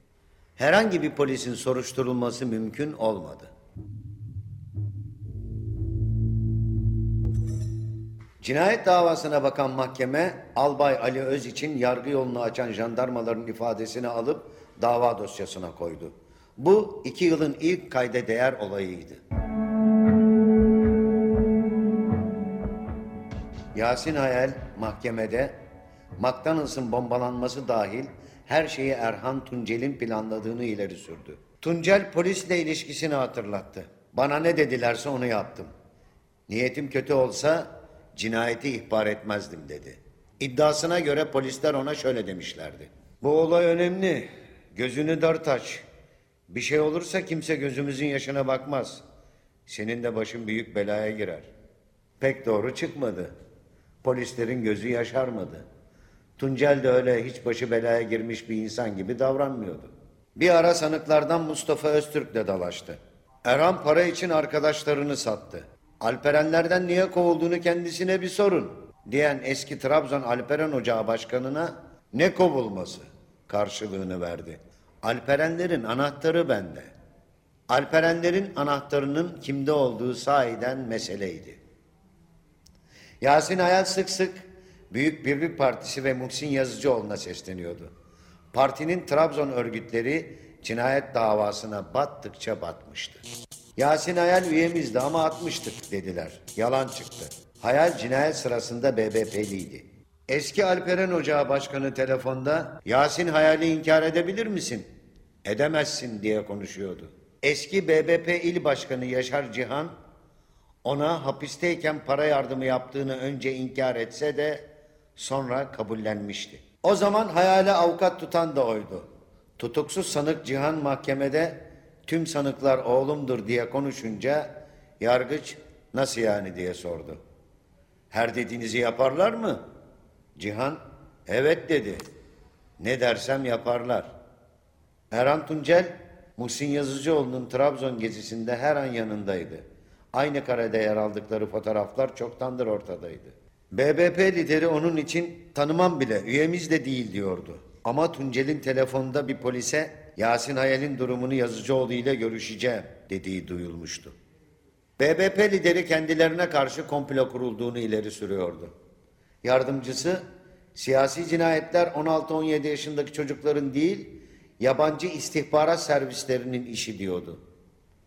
Herhangi bir polisin soruşturulması mümkün olmadı. Cinayet davasına bakan mahkeme Albay Ali Öz için yargı yolunu açan jandarmaların ifadesini alıp dava dosyasına koydu. Bu iki yılın ilk kayda değer olayıydı. Yasin Hayal mahkemede McDonald's'ın bombalanması dahil her şeyi Erhan Tuncel'in planladığını ileri sürdü. Tuncel polisle ilişkisini hatırlattı. Bana ne dedilerse onu yaptım. Niyetim kötü olsa cinayeti ihbar etmezdim dedi. İddiasına göre polisler ona şöyle demişlerdi. Bu olay önemli. Gözünü dört aç. Bir şey olursa kimse gözümüzün yaşına bakmaz. Senin de başın büyük belaya girer. Pek doğru çıkmadı. Polislerin gözü yaşarmadı. Tuncel de öyle hiç başı belaya girmiş bir insan gibi davranmıyordu. Bir ara sanıklardan Mustafa Öztürk de dalaştı. Erhan para için arkadaşlarını sattı. Alperenlerden niye kovulduğunu kendisine bir sorun diyen eski Trabzon Alperen Ocağı Başkanı'na ne kovulması karşılığını verdi. Alperenlerin anahtarı bende. Alperenlerin anahtarının kimde olduğu sahiden meseleydi. Yasin Hayal sık sık Büyük Birlik Partisi ve Muhsin Yazıcıoğlu'na sesleniyordu. Partinin Trabzon örgütleri cinayet davasına battıkça batmıştı. Yasin Hayal üyemizdi ama atmıştık dediler. Yalan çıktı. Hayal cinayet sırasında BBP'liydi. Eski Alperen Ocağı Başkanı telefonda Yasin Hayal'i inkar edebilir misin? Edemezsin diye konuşuyordu. Eski BBP İl Başkanı Yaşar Cihan ona hapisteyken para yardımı yaptığını önce inkar etse de sonra kabullenmişti. O zaman hayale avukat tutan da oydu. Tutuksuz sanık Cihan mahkemede tüm sanıklar oğlumdur diye konuşunca yargıç Nasıl yani diye sordu. Her dediğinizi yaparlar mı? Cihan, evet dedi. Ne dersem yaparlar. Erhan Tuncel, Muhsin Yazıcıoğlu'nun Trabzon gezisinde her an yanındaydı. Aynı karede yer aldıkları fotoğraflar çoktandır ortadaydı. BBP lideri onun için tanımam bile, üyemiz de değil diyordu. Ama Tuncel'in telefonda bir polise Yasin Hayal'in durumunu Yazıcıoğlu ile görüşeceğim dediği duyulmuştu. BBP lideri kendilerine karşı komplo kurulduğunu ileri sürüyordu. Yardımcısı siyasi cinayetler 16-17 yaşındaki çocukların değil, yabancı istihbarat servislerinin işi diyordu.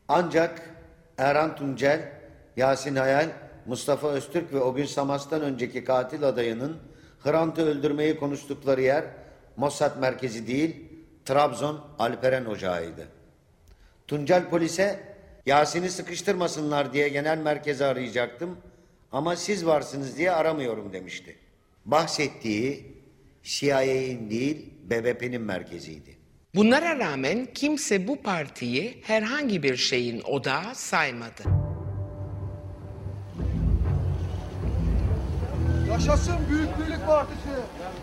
Ancak Erhan Tuncel, Yasin Hayal, Mustafa Öztürk ve o gün Samas'tan önceki katil adayının Hrant'ı öldürmeyi konuştukları yer Mossad merkezi değil, Trabzon Alperen Ocağı'ydı. Tuncel polise Yasin'i sıkıştırmasınlar diye genel merkezi arayacaktım ama siz varsınız diye aramıyorum demişti. Bahsettiği CIA'in değil BBP'nin merkeziydi. Bunlara rağmen kimse bu partiyi herhangi bir şeyin odağı saymadı. Yaşasın Büyük Birlik Partisi.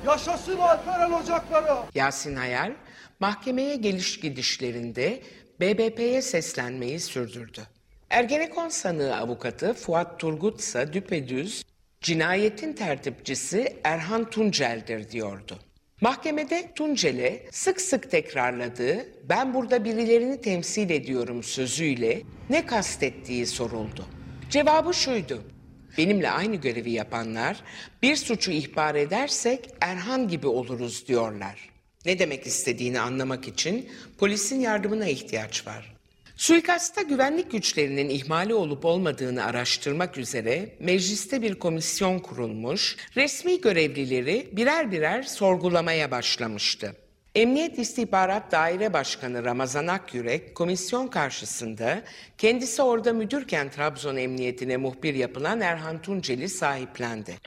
Yaşasın Alperen Ocakları. Yasin Hayal mahkemeye geliş gidişlerinde BBP'ye seslenmeyi sürdürdü. Ergenekon sanığı avukatı Fuat Turgut ise düpedüz cinayetin tertipçisi Erhan Tuncel'dir diyordu. Mahkemede Tuncel'e sık sık tekrarladığı ben burada birilerini temsil ediyorum sözüyle ne kastettiği soruldu. Cevabı şuydu. Benimle aynı görevi yapanlar bir suçu ihbar edersek Erhan gibi oluruz diyorlar. Ne demek istediğini anlamak için polisin yardımına ihtiyaç var. Suikastta güvenlik güçlerinin ihmali olup olmadığını araştırmak üzere mecliste bir komisyon kurulmuş, resmi görevlileri birer birer sorgulamaya başlamıştı. Emniyet İstihbarat Daire Başkanı Ramazan Akyürek komisyon karşısında kendisi orada müdürken Trabzon Emniyetine muhbir yapılan Erhan Tuncel'i sahiplendi.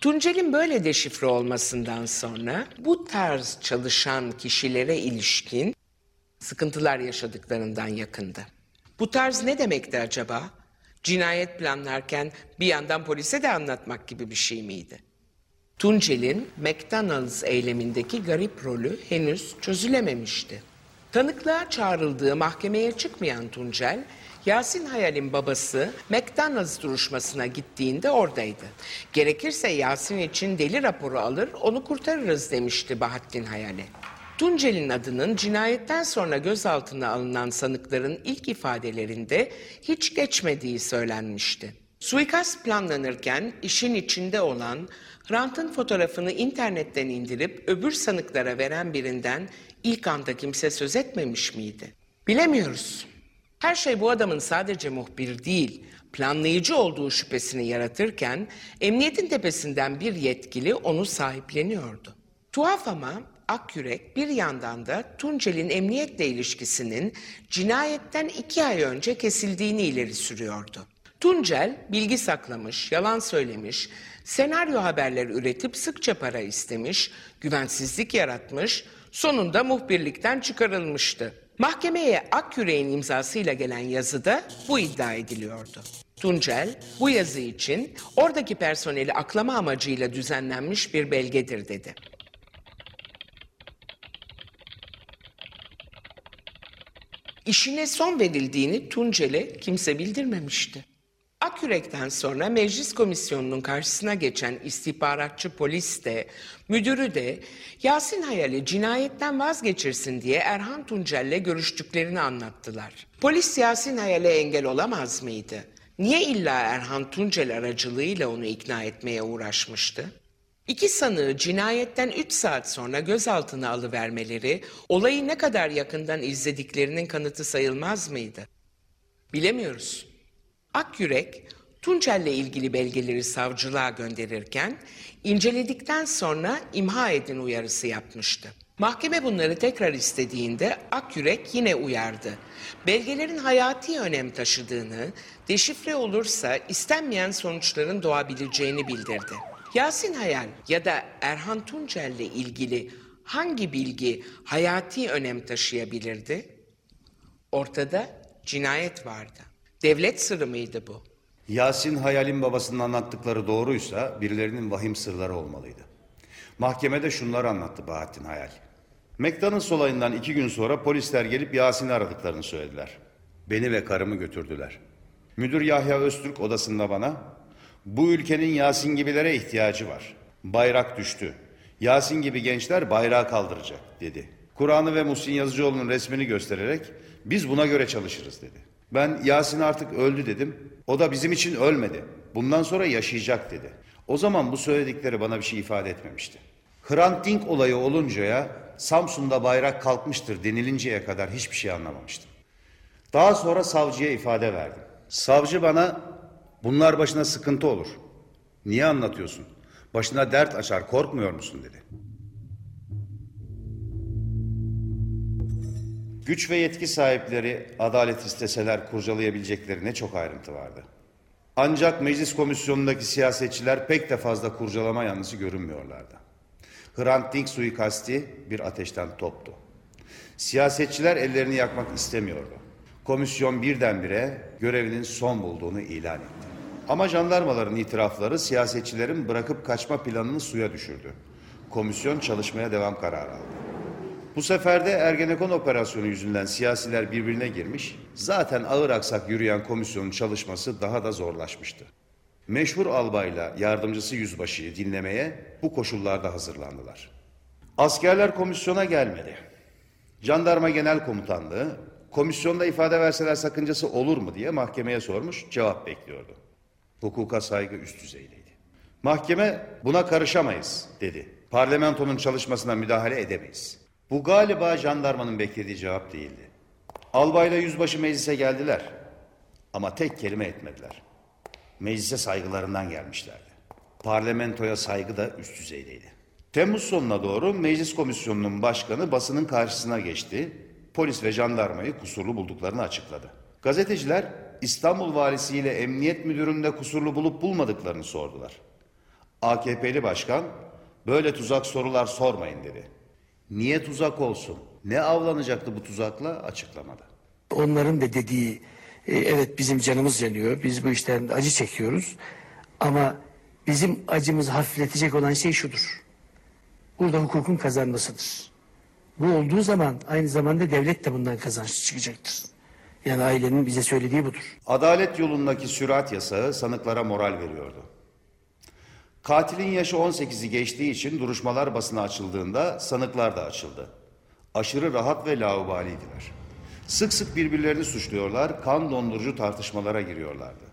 Tuncel'in böyle deşifre olmasından sonra bu tarz çalışan kişilere ilişkin sıkıntılar yaşadıklarından yakındı. Bu tarz ne demekti acaba? Cinayet planlarken bir yandan polise de anlatmak gibi bir şey miydi? Tuncel'in McDonald's eylemindeki garip rolü henüz çözülememişti. Tanıklığa çağrıldığı mahkemeye çıkmayan Tuncel, Yasin Hayal'in babası McDonald's duruşmasına gittiğinde oradaydı. Gerekirse Yasin için deli raporu alır, onu kurtarırız demişti Bahattin Hayal'e. Tuncel'in adının cinayetten sonra gözaltına alınan sanıkların ilk ifadelerinde hiç geçmediği söylenmişti. Suikast planlanırken işin içinde olan Hrant'ın fotoğrafını internetten indirip öbür sanıklara veren birinden ilk anda kimse söz etmemiş miydi? Bilemiyoruz. Her şey bu adamın sadece muhbir değil, planlayıcı olduğu şüphesini yaratırken emniyetin tepesinden bir yetkili onu sahipleniyordu. Tuhaf ama Akyürek bir yandan da Tuncel'in emniyetle ilişkisinin cinayetten iki ay önce kesildiğini ileri sürüyordu. Tuncel bilgi saklamış, yalan söylemiş, senaryo haberleri üretip sıkça para istemiş, güvensizlik yaratmış, sonunda muhbirlikten çıkarılmıştı. Mahkemeye Akyürek'in imzasıyla gelen yazıda bu iddia ediliyordu. Tuncel bu yazı için oradaki personeli aklama amacıyla düzenlenmiş bir belgedir dedi. İşine son verildiğini Tuncel'e kimse bildirmemişti. Akyürek'ten sonra meclis komisyonunun karşısına geçen istihbaratçı polis de, müdürü de Yasin Hayal'i cinayetten vazgeçirsin diye Erhan Tuncel'le görüştüklerini anlattılar. Polis Yasin Hayal'e engel olamaz mıydı? Niye illa Erhan Tuncel aracılığıyla onu ikna etmeye uğraşmıştı? İki sanığı cinayetten 3 saat sonra gözaltına alıvermeleri olayı ne kadar yakından izlediklerinin kanıtı sayılmaz mıydı? Bilemiyoruz. Akyürek, Tuncel'le ilgili belgeleri savcılığa gönderirken inceledikten sonra imha edin uyarısı yapmıştı. Mahkeme bunları tekrar istediğinde Akyürek yine uyardı. Belgelerin hayati önem taşıdığını, deşifre olursa istenmeyen sonuçların doğabileceğini bildirdi. Yasin Hayal ya da Erhan Tuncel'le ilgili hangi bilgi hayati önem taşıyabilirdi? Ortada cinayet vardı. Devlet sırrı mıydı bu? Yasin Hayal'in babasının anlattıkları doğruysa birilerinin vahim sırları olmalıydı. Mahkemede şunları anlattı Bahattin Hayal. McDonald's olayından iki gün sonra polisler gelip Yasin'i aradıklarını söylediler. Beni ve karımı götürdüler. Müdür Yahya Öztürk odasında bana bu ülkenin Yasin gibilere ihtiyacı var. Bayrak düştü. Yasin gibi gençler bayrağı kaldıracak dedi. Kur'an'ı ve Muhsin Yazıcıoğlu'nun resmini göstererek biz buna göre çalışırız dedi. Ben Yasin artık öldü dedim. O da bizim için ölmedi. Bundan sonra yaşayacak dedi. O zaman bu söyledikleri bana bir şey ifade etmemişti. Hrant Dink olayı oluncaya Samsun'da bayrak kalkmıştır denilinceye kadar hiçbir şey anlamamıştım. Daha sonra savcıya ifade verdim. Savcı bana bunlar başına sıkıntı olur. Niye anlatıyorsun? Başına dert açar korkmuyor musun dedi. Güç ve yetki sahipleri adalet isteseler kurcalayabilecekleri ne çok ayrıntı vardı. Ancak meclis komisyonundaki siyasetçiler pek de fazla kurcalama yanlısı görünmüyorlardı. Hrant Dink suikasti bir ateşten toptu. Siyasetçiler ellerini yakmak istemiyordu. Komisyon birdenbire görevinin son bulduğunu ilan etti. Ama jandarmaların itirafları siyasetçilerin bırakıp kaçma planını suya düşürdü. Komisyon çalışmaya devam kararı aldı. Bu sefer de Ergenekon operasyonu yüzünden siyasiler birbirine girmiş, zaten ağır aksak yürüyen komisyonun çalışması daha da zorlaşmıştı. Meşhur albayla yardımcısı yüzbaşıyı dinlemeye bu koşullarda hazırlandılar. Askerler komisyona gelmedi. Jandarma Genel Komutanlığı komisyonda ifade verseler sakıncası olur mu diye mahkemeye sormuş, cevap bekliyordu. Hukuka saygı üst düzeydeydi. Mahkeme buna karışamayız dedi. Parlamentonun çalışmasına müdahale edemeyiz. Bu galiba jandarmanın beklediği cevap değildi. Albayla yüzbaşı meclise geldiler. Ama tek kelime etmediler. Meclise saygılarından gelmişlerdi. Parlamentoya saygı da üst düzeydeydi. Temmuz sonuna doğru meclis komisyonunun başkanı basının karşısına geçti. Polis ve jandarmayı kusurlu bulduklarını açıkladı. Gazeteciler İstanbul valisiyle emniyet müdüründe kusurlu bulup bulmadıklarını sordular. AKP'li başkan böyle tuzak sorular sormayın dedi. Niye tuzak olsun? Ne avlanacaktı bu tuzakla açıklamadı. Onların da dediği e, evet bizim canımız yanıyor. Biz bu işten acı çekiyoruz. Ama bizim acımızı hafifletecek olan şey şudur. Burada hukukun kazanmasıdır. Bu olduğu zaman aynı zamanda devlet de bundan kazanç çıkacaktır. Yani ailenin bize söylediği budur. Adalet yolundaki sürat yasağı sanıklara moral veriyordu. Katilin yaşı 18'i geçtiği için duruşmalar basına açıldığında sanıklar da açıldı. Aşırı rahat ve laubaliydiler. Sık sık birbirlerini suçluyorlar, kan dondurucu tartışmalara giriyorlardı.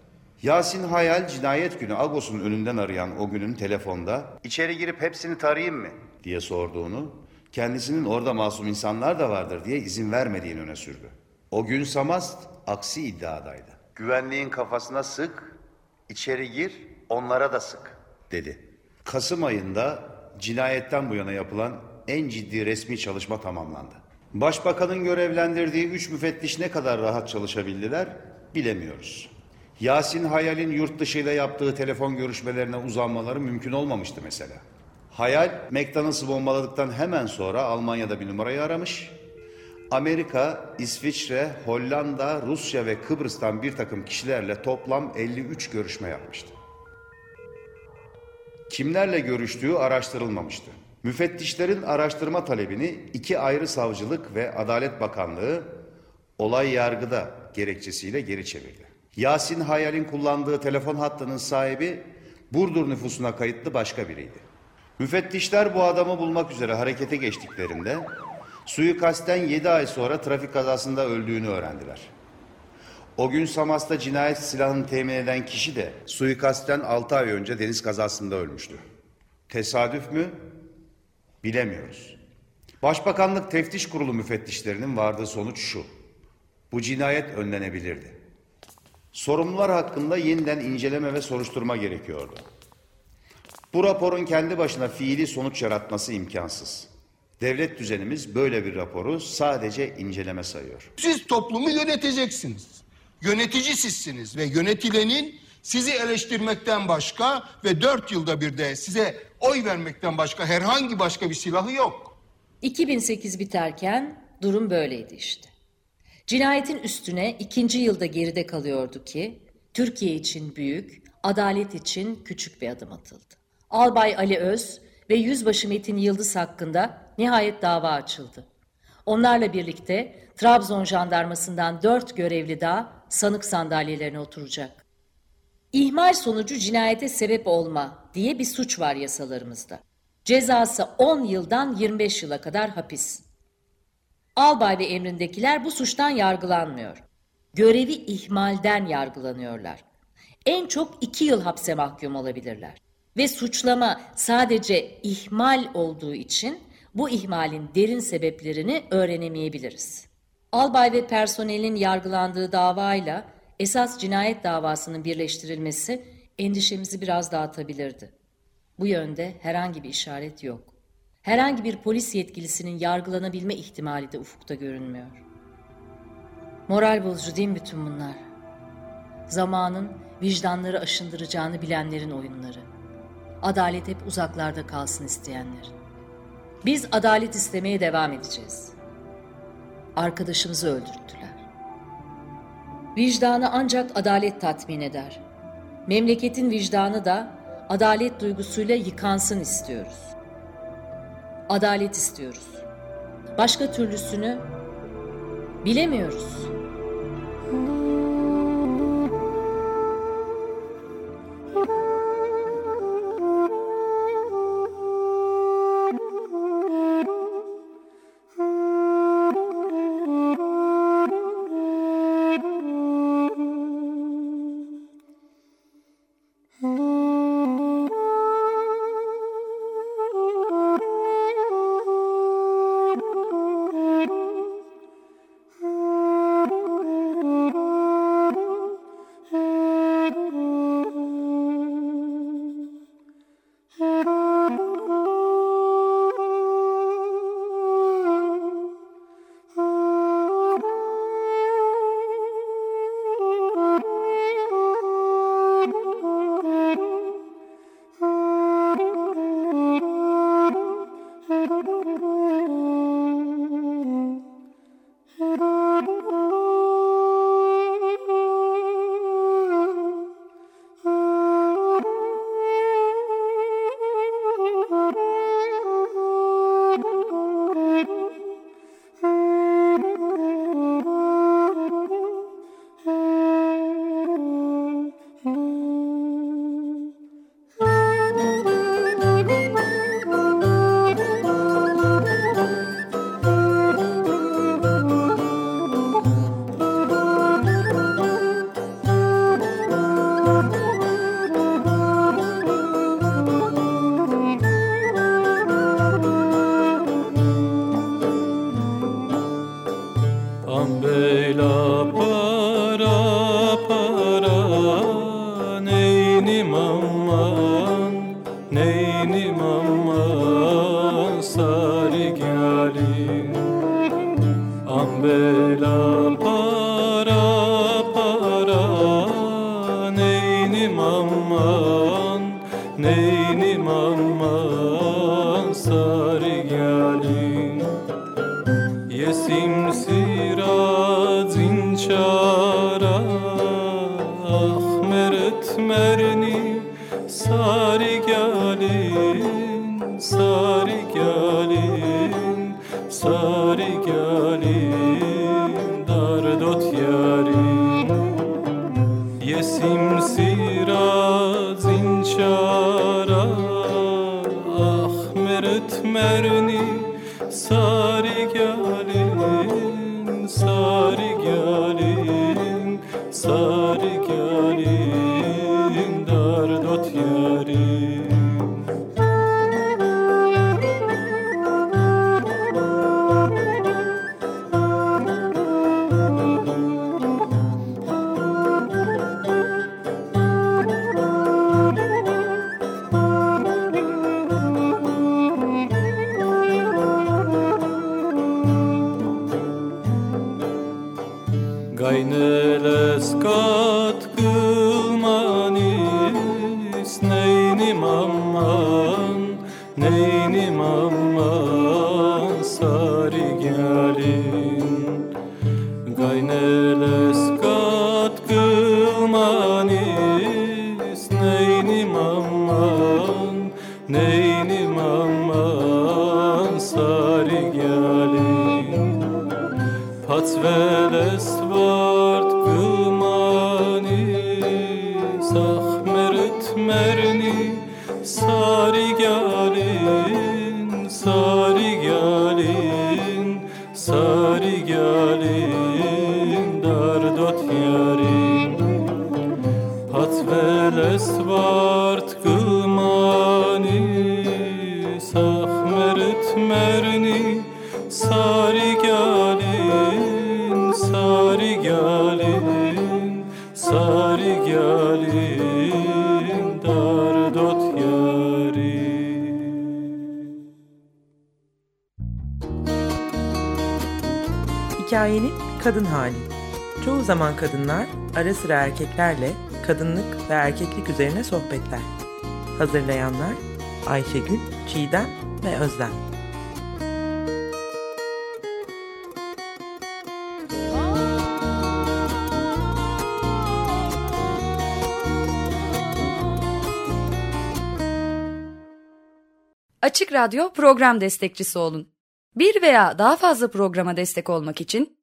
Yasin Hayal cinayet günü Agos'un önünden arayan o günün telefonda içeri girip hepsini tarayayım mı diye sorduğunu, kendisinin orada masum insanlar da vardır diye izin vermediğini öne sürdü. O gün Samast aksi iddiadaydı. Güvenliğin kafasına sık, içeri gir, onlara da sık dedi. Kasım ayında cinayetten bu yana yapılan en ciddi resmi çalışma tamamlandı. Başbakanın görevlendirdiği üç müfettiş ne kadar rahat çalışabildiler bilemiyoruz. Yasin Hayal'in yurt dışıyla yaptığı telefon görüşmelerine uzanmaları mümkün olmamıştı mesela. Hayal, McDonald's'ı bombaladıktan hemen sonra Almanya'da bir numarayı aramış. Amerika, İsviçre, Hollanda, Rusya ve Kıbrıs'tan bir takım kişilerle toplam 53 görüşme yapmıştı. Kimlerle görüştüğü araştırılmamıştı. Müfettişlerin araştırma talebini iki ayrı savcılık ve Adalet Bakanlığı olay yargıda gerekçesiyle geri çevirdi. Yasin Hayal'in kullandığı telefon hattının sahibi Burdur nüfusuna kayıtlı başka biriydi. Müfettişler bu adamı bulmak üzere harekete geçtiklerinde suikasten 7 ay sonra trafik kazasında öldüğünü öğrendiler. O gün Samas'ta cinayet silahını temin eden kişi de suikastten 6 ay önce deniz kazasında ölmüştü. Tesadüf mü? Bilemiyoruz. Başbakanlık Teftiş Kurulu müfettişlerinin vardığı sonuç şu. Bu cinayet önlenebilirdi. Sorumlular hakkında yeniden inceleme ve soruşturma gerekiyordu. Bu raporun kendi başına fiili sonuç yaratması imkansız. Devlet düzenimiz böyle bir raporu sadece inceleme sayıyor. Siz toplumu yöneteceksiniz. Yönetici sizsiniz ve yönetilenin sizi eleştirmekten başka ve dört yılda bir de size oy vermekten başka herhangi başka bir silahı yok. 2008 biterken durum böyleydi işte. Cinayetin üstüne ikinci yılda geride kalıyordu ki, Türkiye için büyük, adalet için küçük bir adım atıldı. Albay Ali Öz ve Yüzbaşı Metin Yıldız hakkında nihayet dava açıldı. Onlarla birlikte Trabzon jandarmasından dört görevli daha sanık sandalyelerine oturacak. İhmal sonucu cinayete sebep olma diye bir suç var yasalarımızda. Cezası 10 yıldan 25 yıla kadar hapis. Albay ve emrindekiler bu suçtan yargılanmıyor. Görevi ihmalden yargılanıyorlar. En çok iki yıl hapse mahkum olabilirler. Ve suçlama sadece ihmal olduğu için bu ihmalin derin sebeplerini öğrenemeyebiliriz. Albay ve personelin yargılandığı davayla esas cinayet davasının birleştirilmesi endişemizi biraz dağıtabilirdi. Bu yönde herhangi bir işaret yok. Herhangi bir polis yetkilisinin yargılanabilme ihtimali de ufukta görünmüyor. Moral bozucu değil mi bütün bunlar? Zamanın vicdanları aşındıracağını bilenlerin oyunları. Adalet hep uzaklarda kalsın isteyenlerin. Biz adalet istemeye devam edeceğiz. Arkadaşımızı öldürttüler. Vicdanı ancak adalet tatmin eder. Memleketin vicdanı da adalet duygusuyla yıkansın istiyoruz. Adalet istiyoruz. Başka türlüsünü bilemiyoruz. Neynim aman rigiarin Gayneles kat kılmanis Neynim aman, neynim aman Sarı gelin. Patveles kadın hali. Çoğu zaman kadınlar ara sıra erkeklerle kadınlık ve erkeklik üzerine sohbetler. Hazırlayanlar Ayşegül, Çiğdem ve Özlem. Açık Radyo program destekçisi olun. Bir veya daha fazla programa destek olmak için